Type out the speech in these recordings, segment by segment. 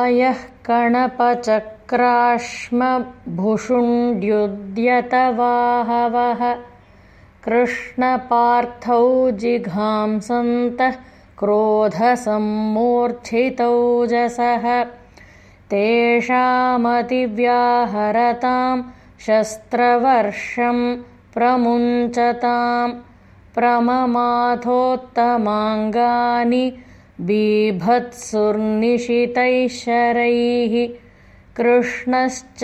अयः कणपचक्राश्मभुषुण्ड्युद्यतवाहवः कृष्णपार्थौ जिघांसन्तः क्रोधसम्मूर्च्छितौजसः तेषामतिव्याहरतां शस्त्रवर्षं प्रमुञ्चतां प्रममाथोत्तमाङ्गानि बीभत्सुर्निशितैः शरैः कृष्णश्च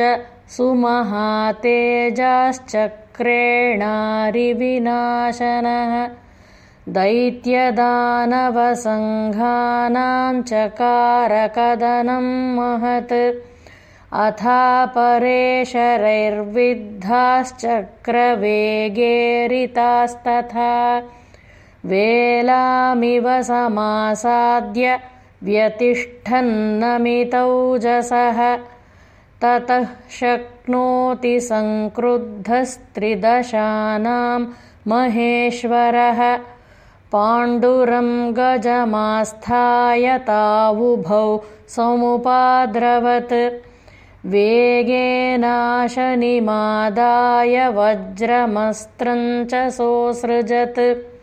सुमहातेजाश्चक्रेणारिविनाशनः दैत्यदानवसङ्घानां चकारकदनं महत् अथापरेशरैर्विद्धाश्चक्रवेगेरितास्तथा वेलामिव समासाद्य व्यतिष्ठन्नमितौजसः ततः शक्नोति सङ्क्रुद्धस्त्रिदशानां महेश्वरः। पाण्डुरं गजमास्थाय तावुभौ समुपाद्रवत्। वेगेनाशनिमादाय वज्रमस्त्रं च सोऽसृजत्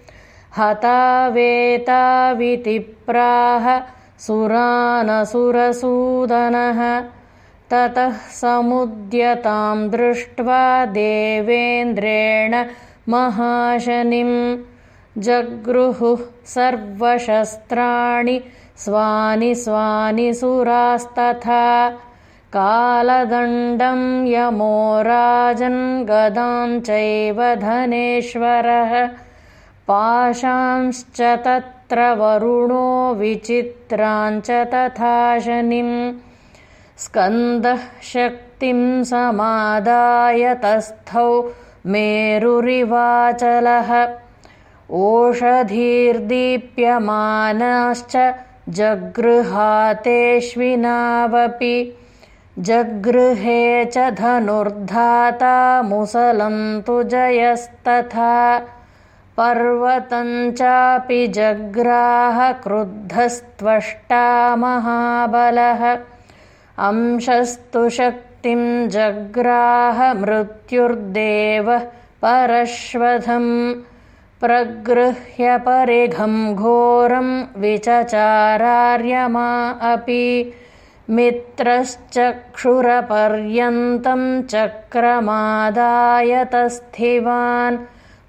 हतावेतावितिप्राह सुरानसुरसूदनः। ततः समुद्यतां दृष्ट्वा देवेन्द्रेण महाशनिं जगृहुः सर्वशस्त्राणि स्वानि स्वानि सुरास्तथा। कालदण्डं यमो चैव धनेश्वरः पाशांश्च तत्र वरुणो विचित्राञ्च तथा शनिम् स्कन्दः शक्तिं समादाय तस्थौ मेरुरिवाचलः। ओषधीर्दीप्यमानाश्च जगृहातेष्विनावपि। जगृहे च धनुर्धाता मुसलं तु जयस्तथा पर्वतञ्चापि जग्राह क्रुद्धस्त्वष्टा महाबलः अंशस्तु शक्तिं जग्राह मृत्युर्देवः परश्वधम् प्रगृह्य परिघं घोरं विचचारार्यमा अपि। मित्रश्चक्षुरपर्यन्तं चक्रमादायतस्थिवान्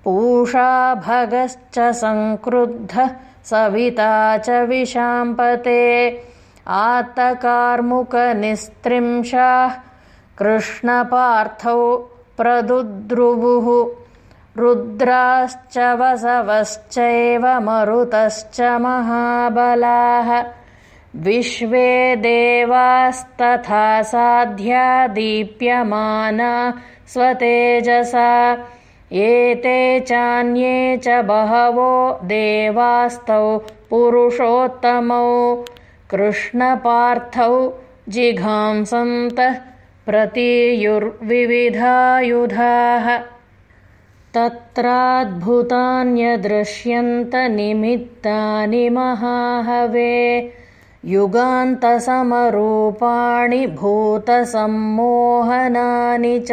भगश्च सङ्क्रुद्धः सविता च विशाम्पते। आत्तकार्मुकनिस्त्रिंशाः कृष्णपार्थौ प्रदुद्रुवुः रुद्राश्च वसवश्चैव मरुतश्च महाबलाः। विश्वे देवास्तथा साध्या दीप्यमाना स्वतेजसा एते चान्ये च बहवो देवास्तौ पुरुषोत्तमौ। कृष्णपार्थौ जिघांसन्तः प्रतीयुर्विविधायुधाः। तत्राद्भुतान्यदृश्यन्तनिमित्तानि महाहवे। युगान्तसमरूपाणि भूतसम्मोहनानि च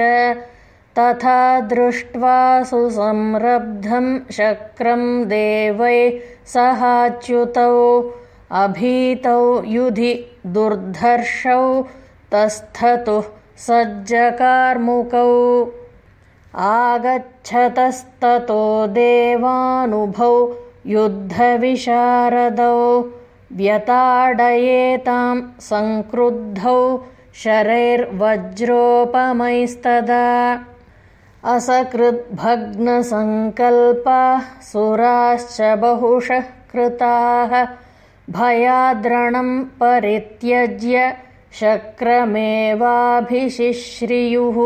तथा दृष्ट्वा सुसंरब्धं शक्रं देवै सहाच्युतौ अभीतौ युधि दुर्धर्षौ तस्थतुः सज्जकार्मुकौ। आगच्छतस्ततो देवानुभौ युद्धविशारदौ व्यताडयेतां सङ्क्रुद्धौ शरैर्वज्रोपमैस्तदा असकृद्भग्नसङ्कल्पाः सुराश्च बहुशः कृताः भयाद्रणं परित्यज्य शक्रमेवाभिशिश्रियुः